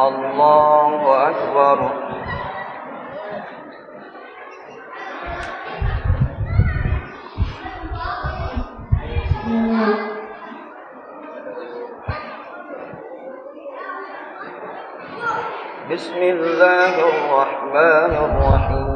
الله أكبر. بسم الله الرحمن الرحيم.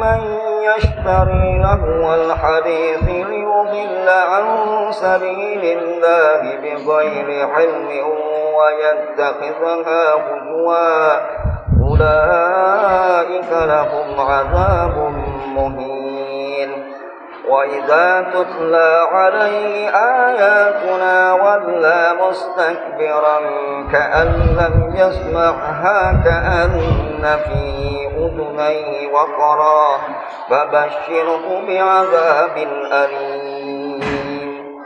من يشتري لهو الحديث ليضل عن سبيل الله بغير علم ويتخذها هزوا. أولئك لهم عذاب مهين. وإذا تتلى عليه آياتنا ولى مستكبرا كأن لم يسمعها كأن في أذنيه وقرا فبشره بعذاب أليم.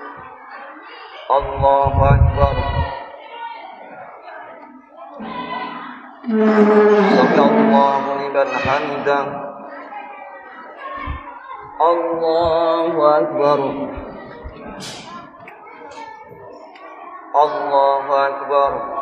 الله أكبر. سمع الله لمن حمده. الله أكبر. الله أكبر.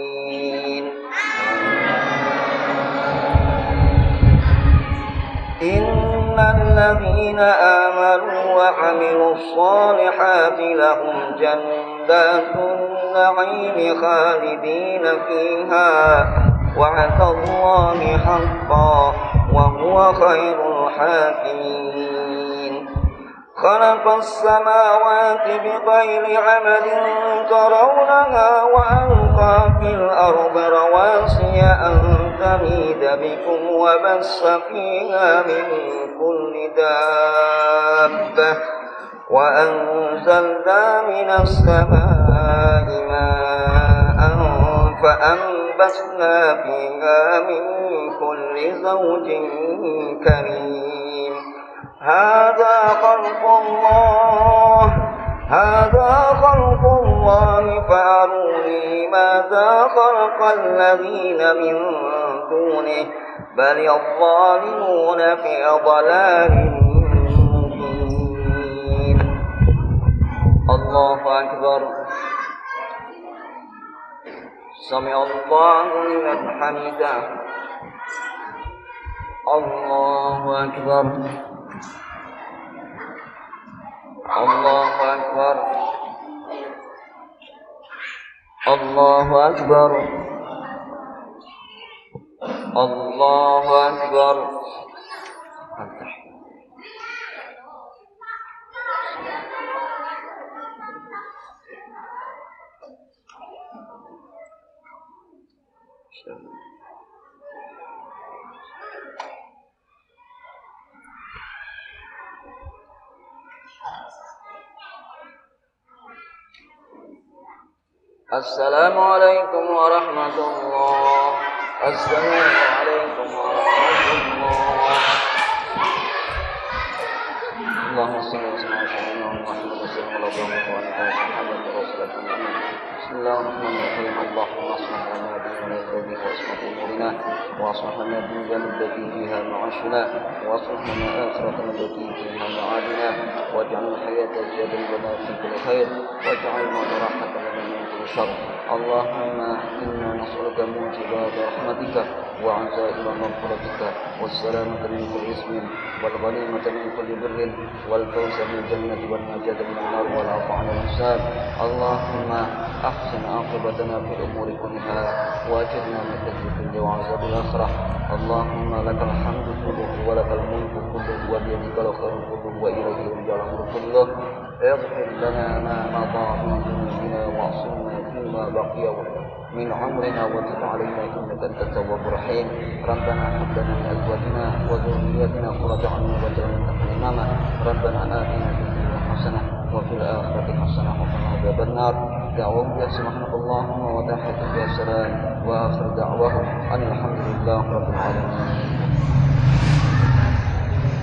الذين آمنوا وعملوا الصالحات لهم جنات النعيم خالدين فيها. وعد الله حقا وهو خير الحاكمين. خلق السماوات بغير عمد ترونها وألقى في الأرض رواسي أن تميد بكم وبس فيها من كل دابة وأنزلنا من السماء ماء فأنبسنا فيها من كل زوج كريم. هذا خلق الله. هذا خلق الله. فأروني ماذا خلق الذين من دونه. بل الظالمون في ضلال مبين. الله أكبر. سمع الله لمن حمده. الله أكبر. الله أكبر. الله أكبر. الله أكبر. السلام عليكم ورحمة الله السلام عليكم ورحمة الله اللهم صل وسلم على سيدنا محمد وسلم على محمد رسول الله بسم الله الرحمن الرحيم. اللهم اصلح لنا ديننا الذي هو أمورنا واصلح لنا دنيانا التي فيها معاشنا واصلح لنا آخرتنا التي فيها معادنا واجعل الحياة زيادة لنا في كل خير واجعل الموت راحة لنا من كل شر. اللهم إنا نسألك موجبات رحمتك وعزائم مغفرتك والسلامة من كل اسم والغنيمة من كل بر والفوز من الجنة والنجاة من النار والعفو عن الحساب اللهم أحسن عاقبتنا في الأمور كلها وأجرنا من خزي وعذاب الآخرة. اللهم لك الحمد كله ولك الملك كله وبيدك الخير كله وإليك يرجع الأمر كله. اغفر لنا ما مضى من ذنوبنا واعصمنا فيما بقي. من عمرنا وتب علينا إنك أنت التواب الرحيم. ربنا هب لنا من أزواجنا وذرياتنا قرة اعين واجعلنا اماما ربنا آتنا في الدنيا حسنة وفي الآخرة حسنة وقنا عذاب النار. دعوهم يا سبحانك اللهم يا سلام وآخر دعواهم أن الحمد لله رب العالمين.